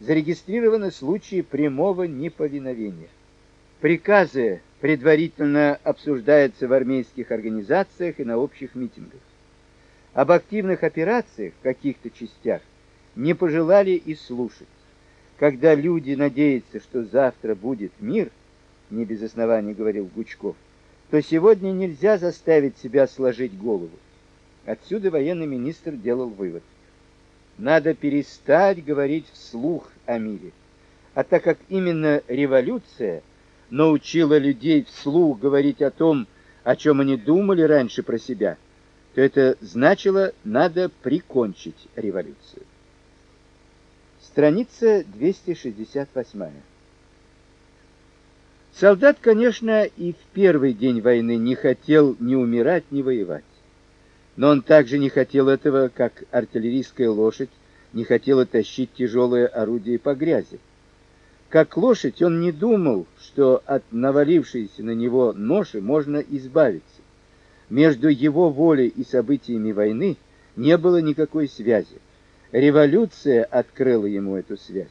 зарегистрированы случаи прямого неповиновения. Приказы предварительно обсуждаются в армейских организациях и на общих митингах. Об активных операциях в каких-то частях не пожелали и слушать. Когда люди надеются, что завтра будет мир, не без оснований говорил Гучков, то сегодня нельзя заставить себя сложить голову. Отсюда военный министр делал вывод. Надо перестать говорить вслух о мире. А так как именно революция научила людей вслух говорить о том, о чем они думали раньше про себя, то это значило надо прикончить революцию. Страница 268. Солдат, конечно, и в первый день войны не хотел ни умирать, ни воевать. Но он также не хотел этого, как артиллерийская лошадь не хотела тащить тяжелое орудие по грязи. Как лошадь он не думал, что от навалившейся на него ноши можно избавиться. Между его волей и событиями войны не было никакой связи. Революция открыла ему эту связь.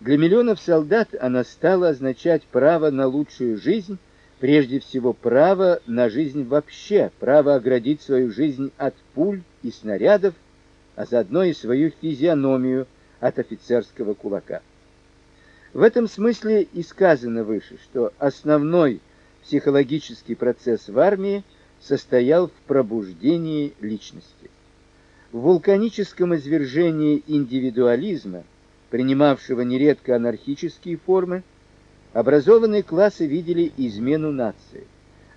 Для миллионов солдат она стала означать право на лучшую жизнь, прежде всего право на жизнь вообще, право оградить свою жизнь от пуль и снарядов, а заодно и свою физиономию от офицерского кулака. В этом смысле и сказано выше, что основной психологический процесс в армии состоял в пробуждении личности. В вулканическом извержении индивидуализма принимавшего нередко анархические формы, образованные классы видели измену нации.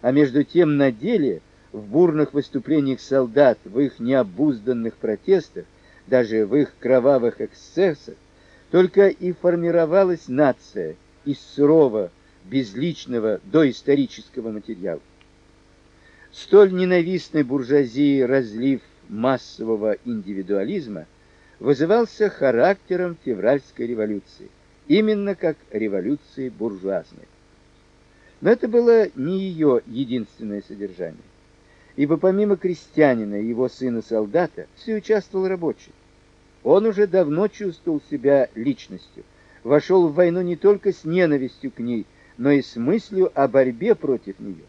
А между тем на деле в бурных выступлениях солдат, в их необузданных протестах, даже в их кровавых эксцессах, только и формировалась нация из сурового, безличного доисторического материала. Столь ненавистный буржуазии разлив массового индивидуализма вызывался характером февральской революции, именно как революции буржуазной. Но это было не ее единственное содержание. Ибо помимо крестьянина и его сына-солдата, все участвовал рабочий. Он уже давно чувствовал себя личностью, вошел в войну не только с ненавистью к ней, но и с мыслью о борьбе против нее.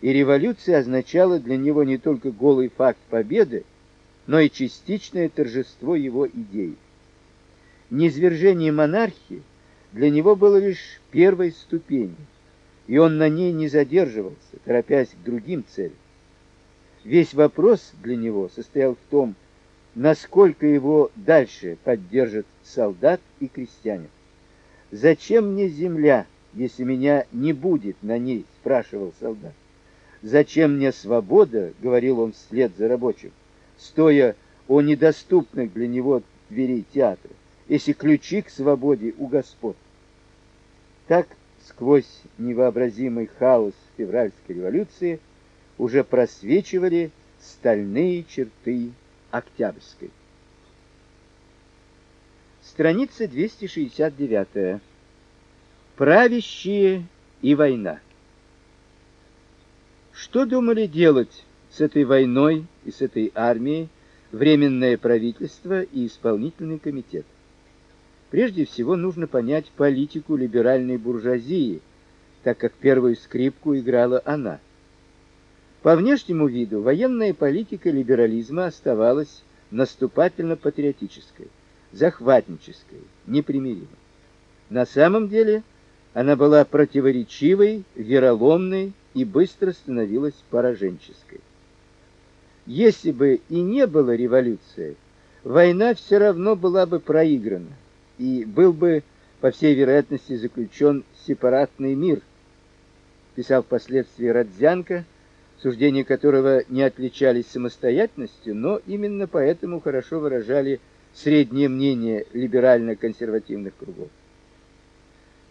И революция означала для него не только голый факт победы, но и частичное торжество его идей. Низвержение монархии для него было лишь первой ступенью, и он на ней не задерживался, торопясь к другим целям. Весь вопрос для него состоял в том, насколько его дальше поддержат солдат и крестьянин. Зачем мне земля, если меня не будет на ней, спрашивал солдат. Зачем мне свобода, говорил он вслед за рабочим стоя у недоступных для него дверей театра, если ключи к свободе у господ. Так сквозь невообразимый хаос февральской революции уже просвечивали стальные черты Октябрьской. Страница 269. Правящие и война. Что думали делать с этой войной и с этой армией временное правительство и исполнительный комитет. Прежде всего нужно понять политику либеральной буржуазии, так как первую скрипку играла она. По внешнему виду военная политика либерализма оставалась наступательно-патриотической, захватнической, непримиримой. На самом деле она была противоречивой, вероломной и быстро становилась пораженческой. Если бы и не было революции, война все равно была бы проиграна, и был бы, по всей вероятности, заключен сепаратный мир, писал впоследствии Родзянко, суждения которого не отличались самостоятельностью, но именно поэтому хорошо выражали среднее мнение либерально-консервативных кругов.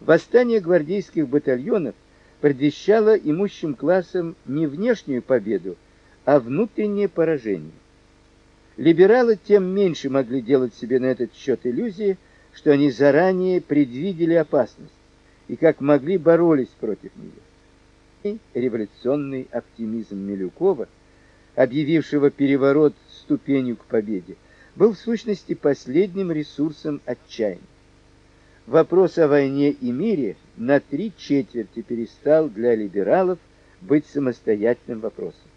Восстание гвардейских батальонов предвещало имущим классам не внешнюю победу, а внутреннее поражение. Либералы тем меньше могли делать себе на этот счет иллюзии, что они заранее предвидели опасность и как могли боролись против нее. Революционный оптимизм Милюкова, объявившего переворот ступенью к победе, был в сущности последним ресурсом отчаяния. вопрос о войне и мире на три четверти перестал для либералов быть самостоятельным вопросом.